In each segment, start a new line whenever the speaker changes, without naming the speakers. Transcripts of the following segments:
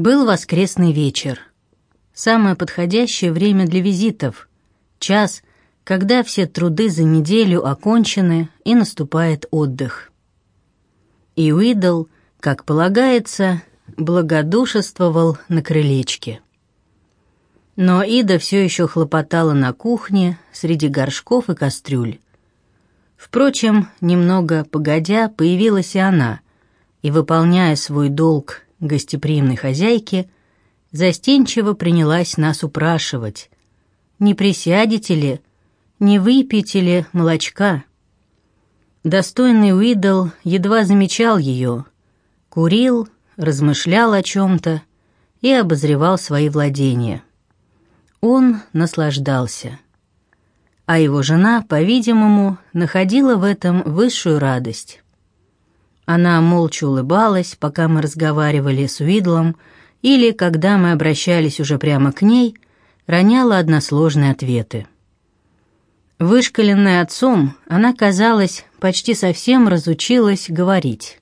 Был воскресный вечер. Самое подходящее время для визитов. Час, когда все труды за неделю окончены и наступает отдых. И Уидл, как полагается, благодушествовал на крылечке. Но Ида все еще хлопотала на кухне среди горшков и кастрюль. Впрочем, немного погодя, появилась и она, и, выполняя свой долг гостеприимной хозяйки, застенчиво принялась нас упрашивать. «Не присядете ли? Не выпьете ли молочка?» Достойный Уидл едва замечал ее, курил, размышлял о чем-то и обозревал свои владения. Он наслаждался. А его жена, по-видимому, находила в этом высшую радость. Она молча улыбалась, пока мы разговаривали с Уидлом, или, когда мы обращались уже прямо к ней, роняла односложные ответы. Вышкаленная отцом, она, казалось, почти совсем разучилась говорить.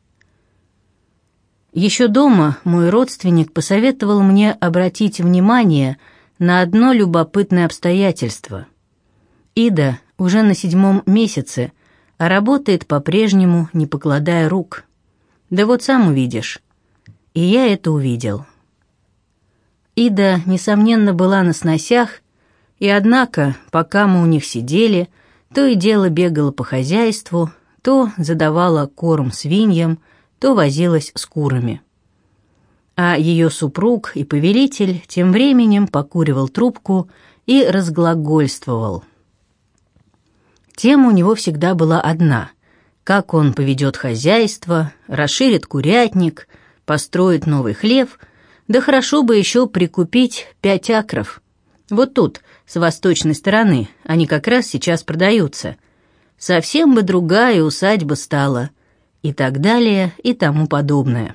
Еще дома мой родственник посоветовал мне обратить внимание на одно любопытное обстоятельство. Ида уже на седьмом месяце а работает по-прежнему, не покладая рук. Да вот сам увидишь. И я это увидел. Ида, несомненно, была на сносях, и однако, пока мы у них сидели, то и дело бегала по хозяйству, то задавала корм свиньям, то возилась с курами. А ее супруг и повелитель тем временем покуривал трубку и разглагольствовал — Тема у него всегда была одна — как он поведет хозяйство, расширит курятник, построит новый хлев, да хорошо бы еще прикупить пять акров. Вот тут, с восточной стороны, они как раз сейчас продаются. Совсем бы другая усадьба стала. И так далее, и тому подобное.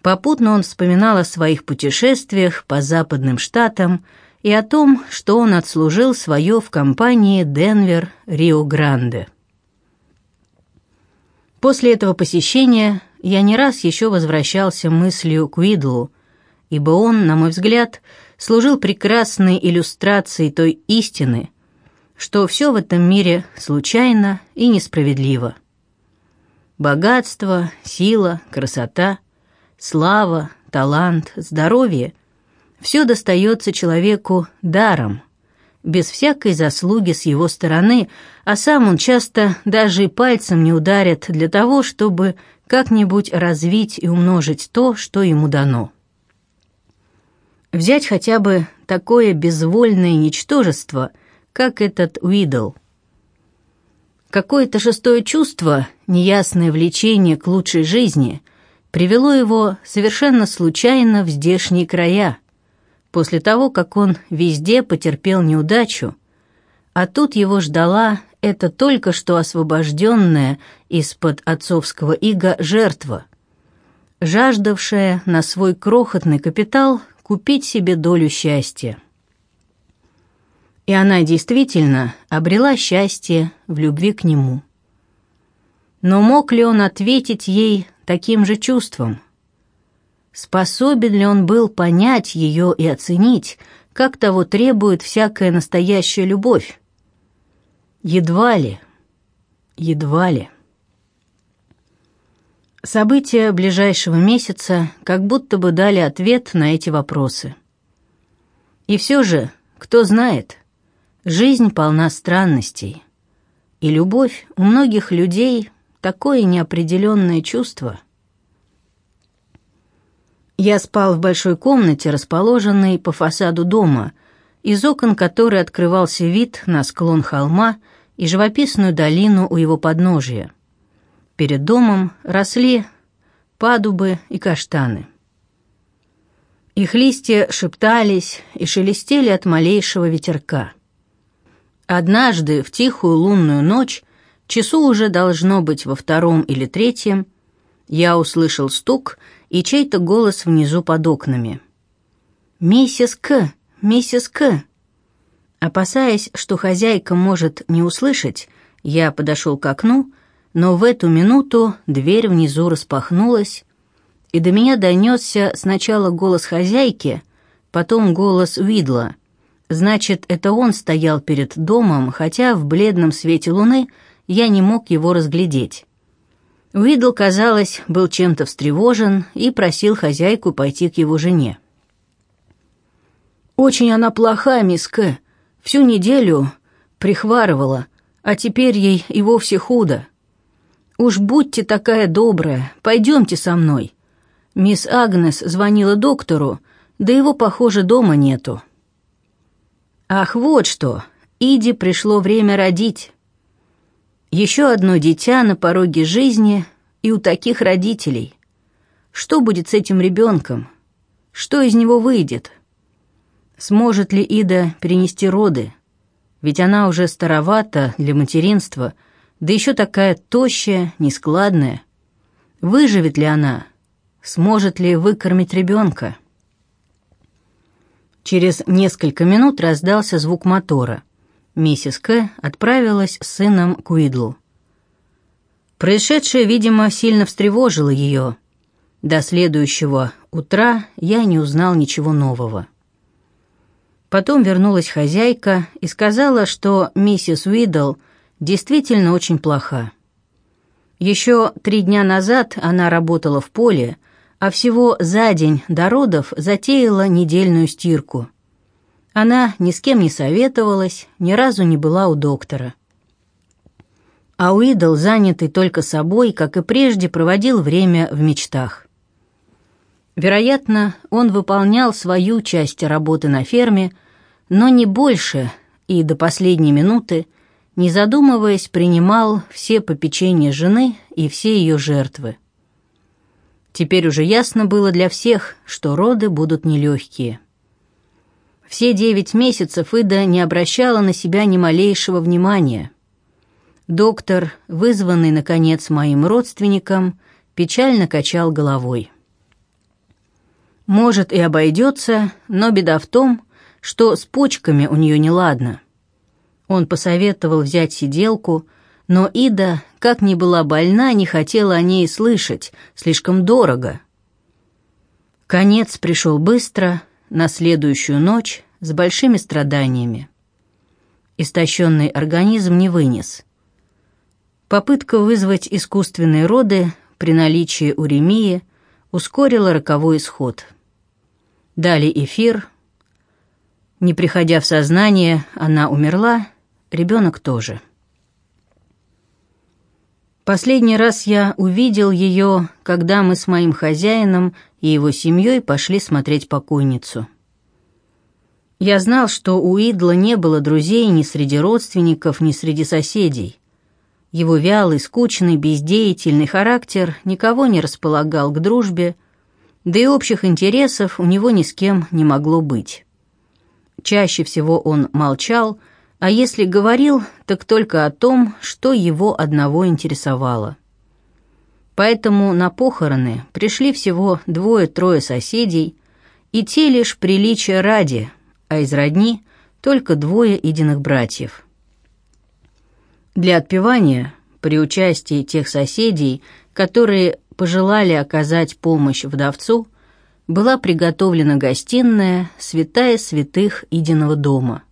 Попутно он вспоминал о своих путешествиях по западным штатам, и о том, что он отслужил свое в компании Денвер-Рио-Гранде. После этого посещения я не раз еще возвращался мыслью к Уидлу, ибо он, на мой взгляд, служил прекрасной иллюстрацией той истины, что все в этом мире случайно и несправедливо. Богатство, сила, красота, слава, талант, здоровье — все достается человеку даром, без всякой заслуги с его стороны, а сам он часто даже и пальцем не ударит для того, чтобы как-нибудь развить и умножить то, что ему дано. Взять хотя бы такое безвольное ничтожество, как этот Уидл. Какое-то шестое чувство, неясное влечение к лучшей жизни, привело его совершенно случайно в здешние края – после того, как он везде потерпел неудачу, а тут его ждала эта только что освобожденная из-под отцовского ига жертва, жаждавшая на свой крохотный капитал купить себе долю счастья. И она действительно обрела счастье в любви к нему. Но мог ли он ответить ей таким же чувством? Способен ли он был понять ее и оценить, как того требует всякая настоящая любовь? Едва ли, едва ли. События ближайшего месяца как будто бы дали ответ на эти вопросы. И все же, кто знает, жизнь полна странностей, и любовь у многих людей такое неопределенное чувство — я спал в большой комнате, расположенной по фасаду дома, из окон которой открывался вид на склон холма и живописную долину у его подножия. Перед домом росли падубы и каштаны. Их листья шептались и шелестели от малейшего ветерка. Однажды, в тихую лунную ночь, часу уже должно быть во втором или третьем, я услышал стук и чей-то голос внизу под окнами. «Миссис К! Миссис К!» Опасаясь, что хозяйка может не услышать, я подошел к окну, но в эту минуту дверь внизу распахнулась, и до меня донесся сначала голос хозяйки, потом голос Уидла. Значит, это он стоял перед домом, хотя в бледном свете луны я не мог его разглядеть. Уидл, казалось, был чем-то встревожен и просил хозяйку пойти к его жене. «Очень она плоха, мисс К. Всю неделю прихварывала, а теперь ей и вовсе худо. Уж будьте такая добрая, пойдемте со мной. Мисс Агнес звонила доктору, да его, похоже, дома нету». «Ах, вот что! Иди пришло время родить». Еще одно дитя на пороге жизни и у таких родителей. Что будет с этим ребенком? Что из него выйдет? Сможет ли Ида перенести роды? Ведь она уже старовата для материнства, да еще такая тощая, нескладная. Выживет ли она? Сможет ли выкормить ребенка? Через несколько минут раздался звук мотора. Миссис К. отправилась с сыном к Уидлу. Происшедшее, видимо, сильно встревожило ее. До следующего утра я не узнал ничего нового. Потом вернулась хозяйка и сказала, что миссис Уидл действительно очень плоха. Еще три дня назад она работала в поле, а всего за день до родов затеяла недельную стирку – она ни с кем не советовалась, ни разу не была у доктора. А Уидл, занятый только собой, как и прежде, проводил время в мечтах. Вероятно, он выполнял свою часть работы на ферме, но не больше, и до последней минуты, не задумываясь, принимал все попечения жены и все ее жертвы. Теперь уже ясно было для всех, что роды будут нелегкие. Все девять месяцев Ида не обращала на себя ни малейшего внимания. Доктор, вызванный, наконец, моим родственником, печально качал головой. Может, и обойдется, но беда в том, что с почками у нее неладно. Он посоветовал взять сиделку, но Ида, как ни была больна, не хотела о ней слышать, слишком дорого. Конец пришел быстро — на следующую ночь с большими страданиями. Истощенный организм не вынес. Попытка вызвать искусственные роды при наличии уремии ускорила роковой исход. Дали эфир. Не приходя в сознание, она умерла, ребенок тоже. Последний раз я увидел ее, когда мы с моим хозяином и его семьей пошли смотреть покойницу. Я знал, что у Идла не было друзей ни среди родственников, ни среди соседей. Его вялый, скучный, бездеятельный характер никого не располагал к дружбе, да и общих интересов у него ни с кем не могло быть. Чаще всего он молчал, а если говорил, так только о том, что его одного интересовало. Поэтому на похороны пришли всего двое-трое соседей, и те лишь приличия ради, а из родни только двое единых братьев. Для отпевания, при участии тех соседей, которые пожелали оказать помощь вдовцу, была приготовлена гостиная святая святых Идиного дома.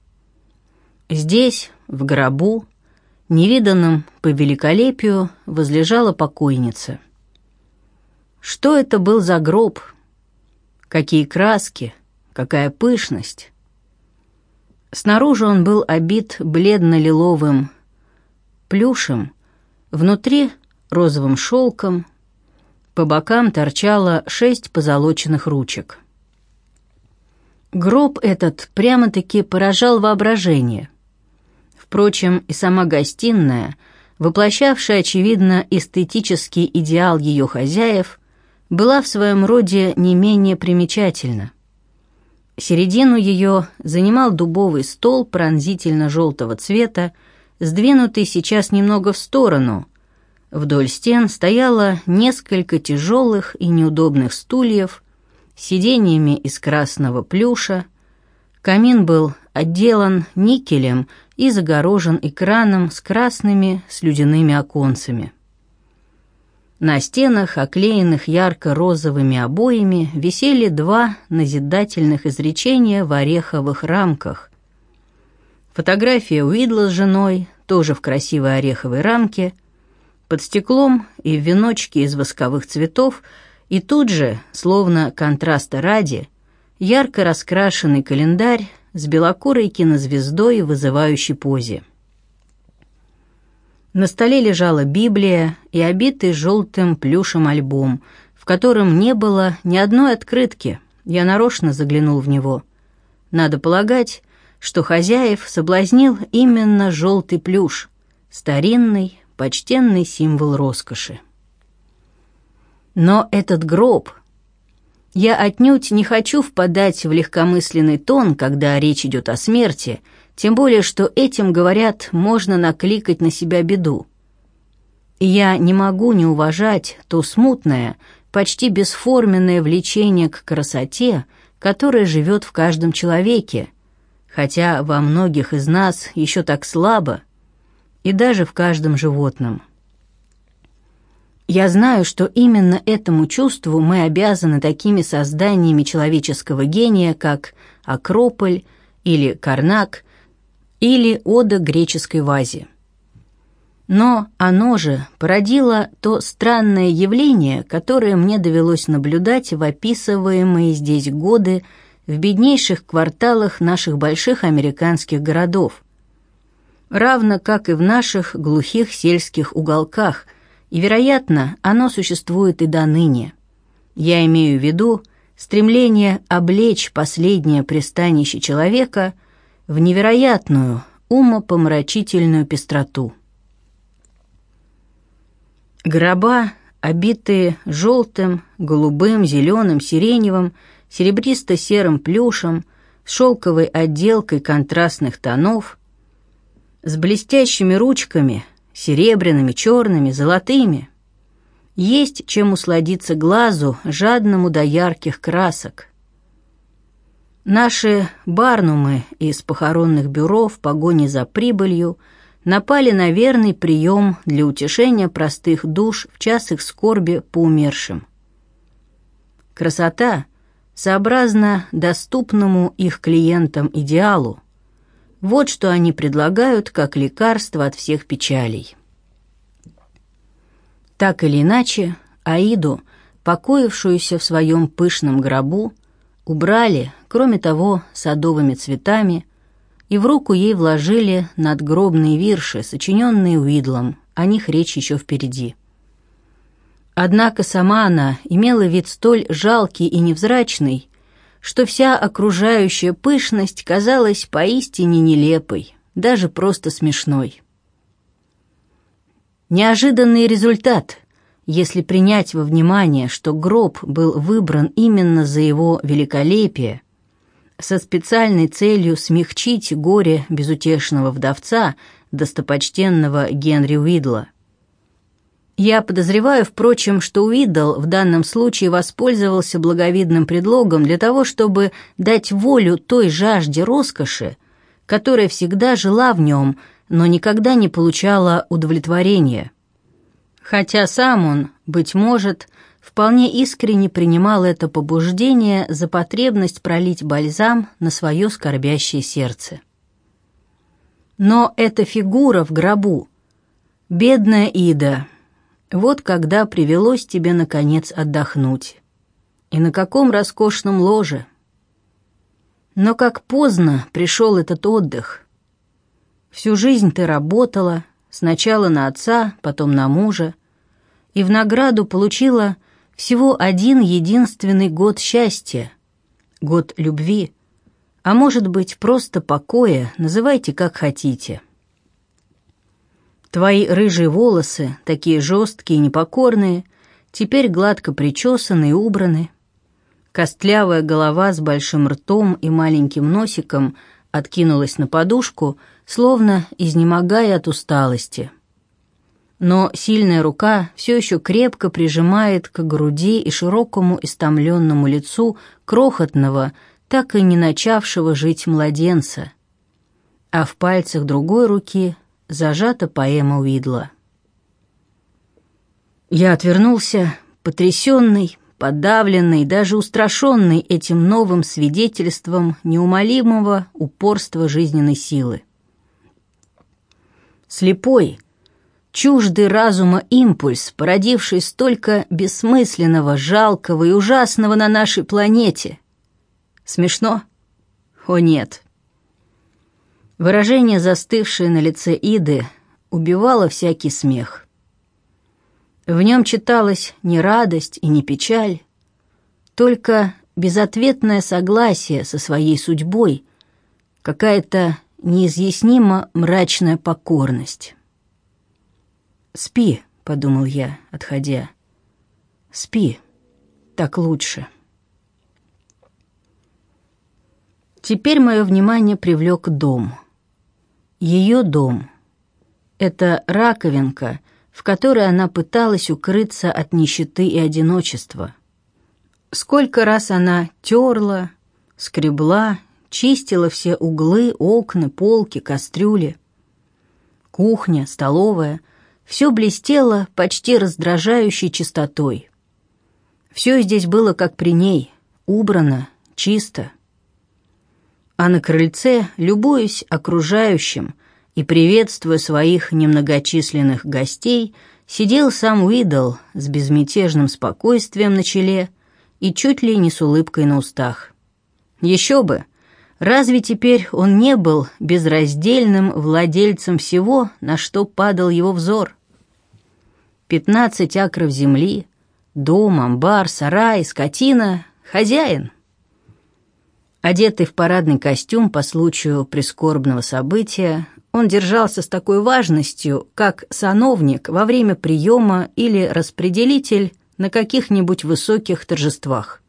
Здесь, в гробу, невиданном по великолепию, возлежала покойница. Что это был за гроб? Какие краски, какая пышность! Снаружи он был обит бледно-лиловым плюшем, внутри — розовым шелком, по бокам торчало шесть позолоченных ручек. Гроб этот прямо-таки поражал воображение. Впрочем, и сама гостиная, воплощавшая, очевидно, эстетический идеал ее хозяев, была в своем роде не менее примечательна. Середину ее занимал дубовый стол пронзительно-желтого цвета, сдвинутый сейчас немного в сторону. Вдоль стен стояло несколько тяжелых и неудобных стульев, сиденьями из красного плюша. Камин был отделан никелем и загорожен экраном с красными слюдяными оконцами. На стенах, оклеенных ярко-розовыми обоями, висели два назидательных изречения в ореховых рамках. Фотография Уидла с женой, тоже в красивой ореховой рамке, под стеклом и в веночке из восковых цветов, и тут же, словно контраста ради, ярко раскрашенный календарь с белокурой кинозвездой в вызывающей позе. На столе лежала Библия и обитый желтым плюшем альбом, в котором не было ни одной открытки. Я нарочно заглянул в него. Надо полагать, что хозяев соблазнил именно желтый плюш, старинный, почтенный символ роскоши. Но этот гроб... Я отнюдь не хочу впадать в легкомысленный тон, когда речь идет о смерти, тем более, что этим, говорят, можно накликать на себя беду. Я не могу не уважать то смутное, почти бесформенное влечение к красоте, которое живет в каждом человеке, хотя во многих из нас еще так слабо, и даже в каждом животном. Я знаю, что именно этому чувству мы обязаны такими созданиями человеческого гения, как Акрополь или Карнак или Ода греческой вазе. Но оно же породило то странное явление, которое мне довелось наблюдать в описываемые здесь годы в беднейших кварталах наших больших американских городов, равно как и в наших глухих сельских уголках, и, вероятно, оно существует и до ныне. Я имею в виду стремление облечь последнее пристанище человека в невероятную, умопомрачительную пестроту. Гроба, обитые желтым, голубым, зеленым, сиреневым, серебристо-серым плюшем, с шелковой отделкой контрастных тонов, с блестящими ручками, серебряными, черными, золотыми. Есть чем усладиться глазу, жадному до ярких красок. Наши барнумы из похоронных бюро в погоне за прибылью напали на верный прием для утешения простых душ в час их скорби по умершим. Красота, сообразно доступному их клиентам идеалу, вот что они предлагают как лекарство от всех печалей. Так или иначе, Аиду, покоившуюся в своем пышном гробу, убрали, кроме того, садовыми цветами, и в руку ей вложили надгробные вирши, сочиненные Уидлом, о них речь еще впереди. Однако сама она имела вид столь жалкий и невзрачный, что вся окружающая пышность казалась поистине нелепой, даже просто смешной. Неожиданный результат, если принять во внимание, что гроб был выбран именно за его великолепие, со специальной целью смягчить горе безутешного вдовца, достопочтенного Генри Уидла. Я подозреваю, впрочем, что Уидл в данном случае воспользовался благовидным предлогом для того, чтобы дать волю той жажде роскоши, которая всегда жила в нем, но никогда не получала удовлетворения. Хотя сам он, быть может, вполне искренне принимал это побуждение за потребность пролить бальзам на свое скорбящее сердце. Но эта фигура в гробу, бедная Ида, вот когда привелось тебе, наконец, отдохнуть. И на каком роскошном ложе. Но как поздно пришел этот отдых. Всю жизнь ты работала, сначала на отца, потом на мужа, и в награду получила всего один единственный год счастья, год любви, а может быть, просто покоя, называйте как хотите. Твои рыжие волосы, такие жесткие и непокорные, теперь гладко причесаны и убраны. Костлявая голова с большим ртом и маленьким носиком откинулась на подушку, словно изнемогая от усталости. Но сильная рука все еще крепко прижимает к груди и широкому истомленному лицу крохотного, так и не начавшего жить младенца. А в пальцах другой руки зажата поэма Уидла. Я отвернулся, потрясенный, подавленный, даже устрашенный этим новым свидетельством неумолимого упорства жизненной силы. Слепой, чуждый разума импульс, породивший столько бессмысленного, жалкого и ужасного на нашей планете. Смешно? О нет. Выражение, застывшее на лице Иды, убивало всякий смех. В нем читалась не радость и не печаль, только безответное согласие со своей судьбой, какая-то неизъяснимо мрачная покорность. «Спи», — подумал я, отходя. «Спи, так лучше». Теперь мое внимание привлек дом. Ее дом. Это раковинка — в которой она пыталась укрыться от нищеты и одиночества. Сколько раз она терла, скребла, чистила все углы, окна, полки, кастрюли. Кухня, столовая — все блестело почти раздражающей чистотой. Все здесь было как при ней, убрано, чисто. А на крыльце, любуясь окружающим, и, приветствуя своих немногочисленных гостей, сидел сам Уидл с безмятежным спокойствием на челе и чуть ли не с улыбкой на устах. Еще бы! Разве теперь он не был безраздельным владельцем всего, на что падал его взор? Пятнадцать акров земли, дом, амбар, сарай, скотина, хозяин. Одетый в парадный костюм по случаю прискорбного события, он держался с такой важностью, как сановник во время приема или распределитель на каких-нибудь высоких торжествах.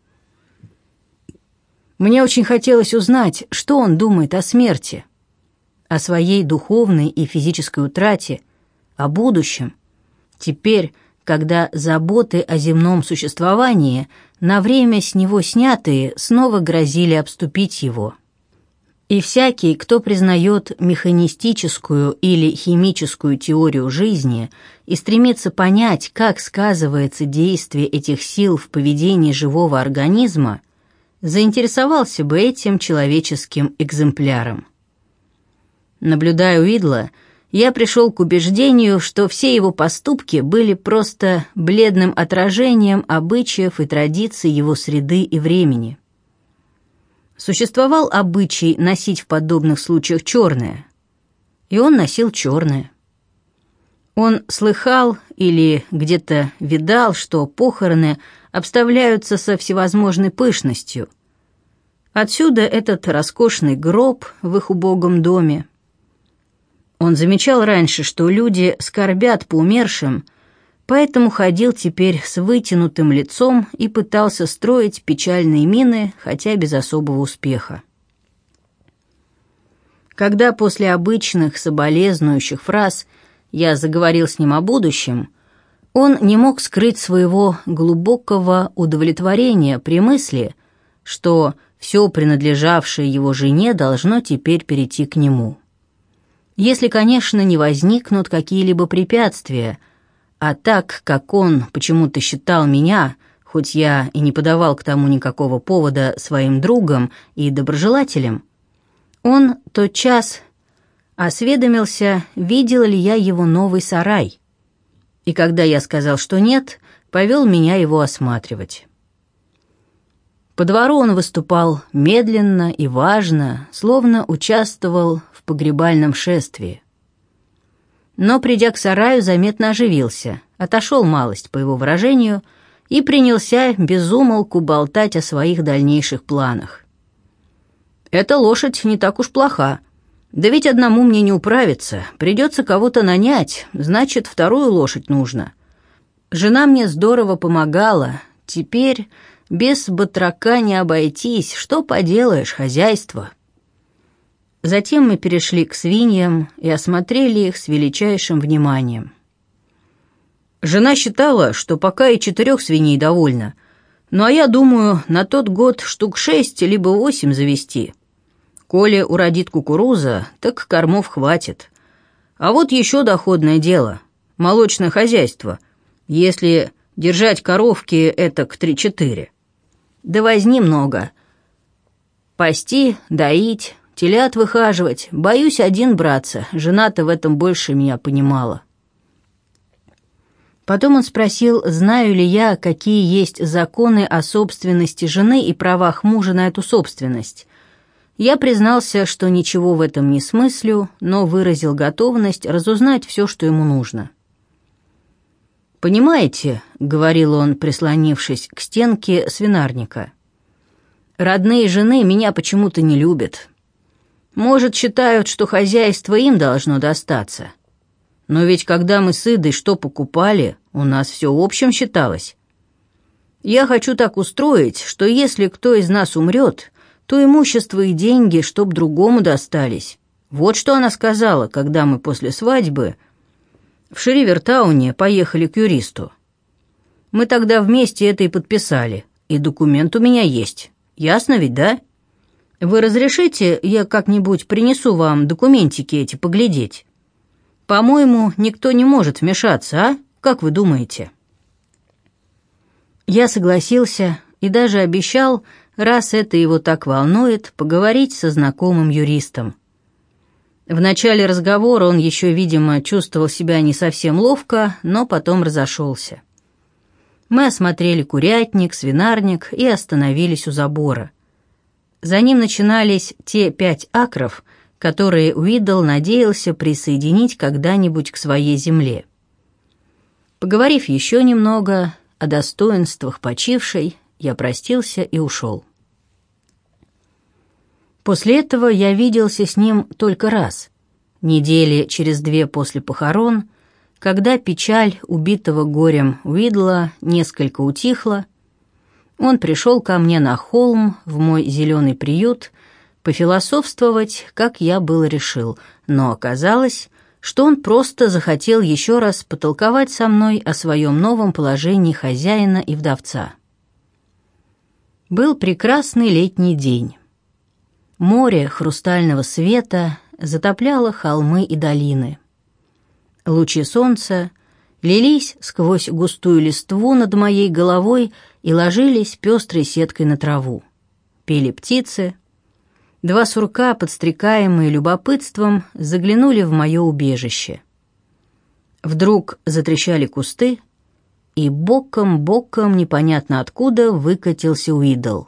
Мне очень хотелось узнать, что он думает о смерти, о своей духовной и физической утрате, о будущем. Теперь, когда заботы о земном существовании, на время с него снятые, снова грозили обступить его. И всякий, кто признает механистическую или химическую теорию жизни и стремится понять, как сказывается действие этих сил в поведении живого организма, заинтересовался бы этим человеческим экземпляром. Наблюдая Уидла, я пришел к убеждению, что все его поступки были просто бледным отражением обычаев и традиций его среды и времени – Существовал обычай носить в подобных случаях черное, и он носил черное. Он слыхал или где-то видал, что похороны обставляются со всевозможной пышностью. Отсюда этот роскошный гроб в их убогом доме. Он замечал раньше, что люди скорбят по умершим, поэтому ходил теперь с вытянутым лицом и пытался строить печальные мины, хотя без особого успеха. Когда после обычных соболезнующих фраз я заговорил с ним о будущем, он не мог скрыть своего глубокого удовлетворения при мысли, что все принадлежавшее его жене должно теперь перейти к нему. Если, конечно, не возникнут какие-либо препятствия – а так как он почему-то считал меня, хоть я и не подавал к тому никакого повода своим другом и доброжелателем, он тот час осведомился, видел ли я его новый сарай. И когда я сказал, что нет, повел меня его осматривать. По двору он выступал медленно и важно, словно участвовал в погребальном шествии но, придя к сараю, заметно оживился, отошел малость, по его выражению, и принялся безумолку болтать о своих дальнейших планах. «Эта лошадь не так уж плоха. Да ведь одному мне не управиться, придется кого-то нанять, значит, вторую лошадь нужно. Жена мне здорово помогала, теперь без батрака не обойтись, что поделаешь, хозяйство». Затем мы перешли к свиньям и осмотрели их с величайшим вниманием. Жена считала, что пока и четырех свиней довольно, ну а я думаю, на тот год штук шесть либо восемь завести. Коли уродит кукуруза, так кормов хватит. А вот еще доходное дело — молочное хозяйство. Если держать коровки это к три-четыре. Да возни много. Пасти, доить, телят выхаживать. Боюсь один браться. Жена-то в этом больше меня понимала. Потом он спросил, знаю ли я, какие есть законы о собственности жены и правах мужа на эту собственность. Я признался, что ничего в этом не смыслю, но выразил готовность разузнать все, что ему нужно. «Понимаете», — говорил он, прислонившись к стенке свинарника, «родные жены меня почему-то не любят. Может, считают, что хозяйство им должно достаться». Но ведь когда мы с Идой что покупали, у нас все общем считалось. Я хочу так устроить, что если кто из нас умрет, то имущество и деньги, чтоб другому достались. Вот что она сказала, когда мы после свадьбы в Шеривертауне поехали к юристу. Мы тогда вместе это и подписали, и документ у меня есть. Ясно ведь, да? Вы разрешите, я как-нибудь принесу вам документики эти поглядеть? По-моему, никто не может вмешаться, а? Как вы думаете?» Я согласился и даже обещал, раз это его так волнует, поговорить со знакомым юристом. В начале разговора он еще, видимо, чувствовал себя не совсем ловко, но потом разошелся. Мы осмотрели курятник, свинарник и остановились у забора. За ним начинались те пять акров, которые Уидл надеялся присоединить когда-нибудь к своей земле. Поговорив еще немного о достоинствах почившей, я простился и ушел. После этого я виделся с ним только раз, недели через две после похорон, когда печаль убитого горем Уидла несколько утихла, он пришел ко мне на холм в мой зеленый приют пофилософствовать, как я было решил, но оказалось, что он просто захотел еще раз потолковать со мной о своем новом положении хозяина и вдовца. Был прекрасный летний день. Море хрустального света затопляло холмы и долины. Лучи солнца лились сквозь густую листву над моей головой и ложились пестрой сеткой на траву. Пели птицы, Два сурка, подстрекаемые любопытством, заглянули в мое убежище. Вдруг затрещали кусты, и боком-боком непонятно откуда выкатился Уидл.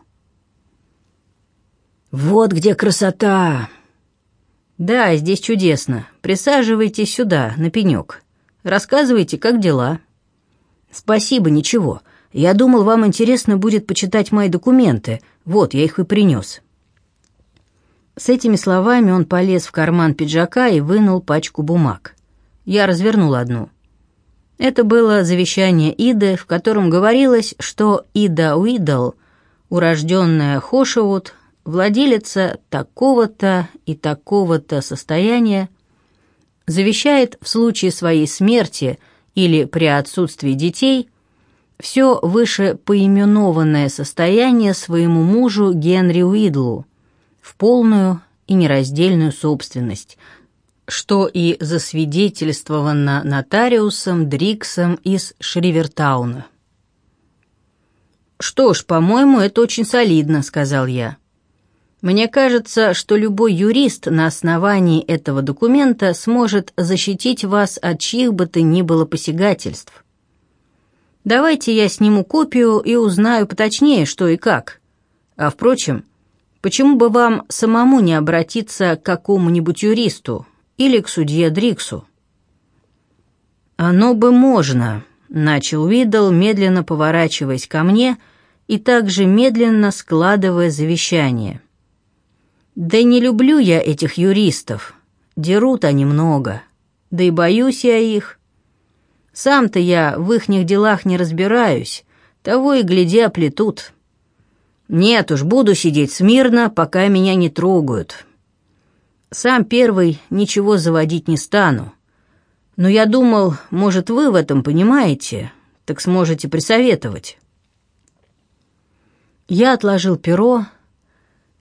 «Вот где красота!» «Да, здесь чудесно. Присаживайтесь сюда, на пенек. Рассказывайте, как дела». «Спасибо, ничего. Я думал, вам интересно будет почитать мои документы. Вот, я их и принес». С этими словами он полез в карман пиджака и вынул пачку бумаг. Я развернул одну. Это было завещание Иды, в котором говорилось, что Ида Уидл, урожденная Хошевуд, владелица такого-то и такого-то состояния, завещает в случае своей смерти или при отсутствии детей все выше поименованное состояние своему мужу Генри Уидлу – в полную и нераздельную собственность, что и засвидетельствовано нотариусом Дриксом из Шривертауна. «Что ж, по-моему, это очень солидно», — сказал я. «Мне кажется, что любой юрист на основании этого документа сможет защитить вас от чьих бы то ни было посягательств. Давайте я сниму копию и узнаю поточнее, что и как. А, впрочем, Почему бы вам самому не обратиться к какому-нибудь юристу или к судье Дриксу? Оно бы можно, начал Уидл, медленно поворачиваясь ко мне и также медленно складывая завещание. Да не люблю я этих юристов. Дерут они много. Да и боюсь я их. Сам-то я в ихних делах не разбираюсь, того и гляди оплетут. Нет уж, буду сидеть смирно, пока меня не трогают. Сам первый ничего заводить не стану. Но я думал, может, вы в этом понимаете, так сможете присоветовать. Я отложил перо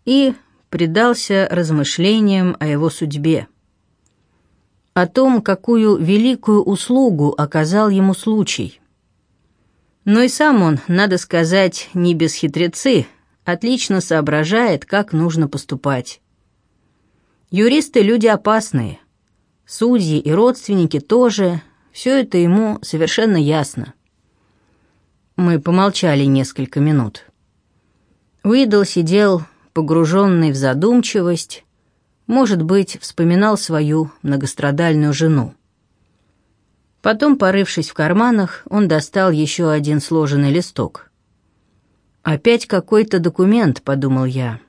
и предался размышлениям о его судьбе. О том, какую великую услугу оказал ему случай. Но и сам он, надо сказать, не без хитрецы, отлично соображает, как нужно поступать. Юристы — люди опасные. Судьи и родственники тоже. Все это ему совершенно ясно. Мы помолчали несколько минут. Уидл сидел, погруженный в задумчивость, может быть, вспоминал свою многострадальную жену. Потом, порывшись в карманах, он достал еще один сложенный листок. «Опять какой-то документ», — подумал я.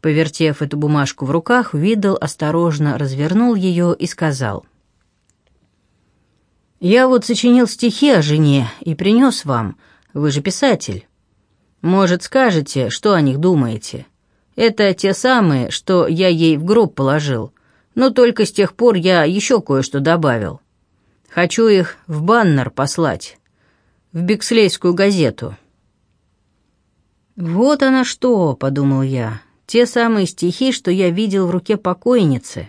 Повертев эту бумажку в руках, Видал осторожно развернул ее и сказал. «Я вот сочинил стихи о жене и принес вам. Вы же писатель. Может, скажете, что о них думаете? Это те самые, что я ей в гроб положил, но только с тех пор я еще кое-что добавил. Хочу их в баннер послать, в Бикслейскую газету». «Вот она что», — подумал я, — «те самые стихи, что я видел в руке покойницы».